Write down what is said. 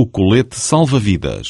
o colete salva-vidas.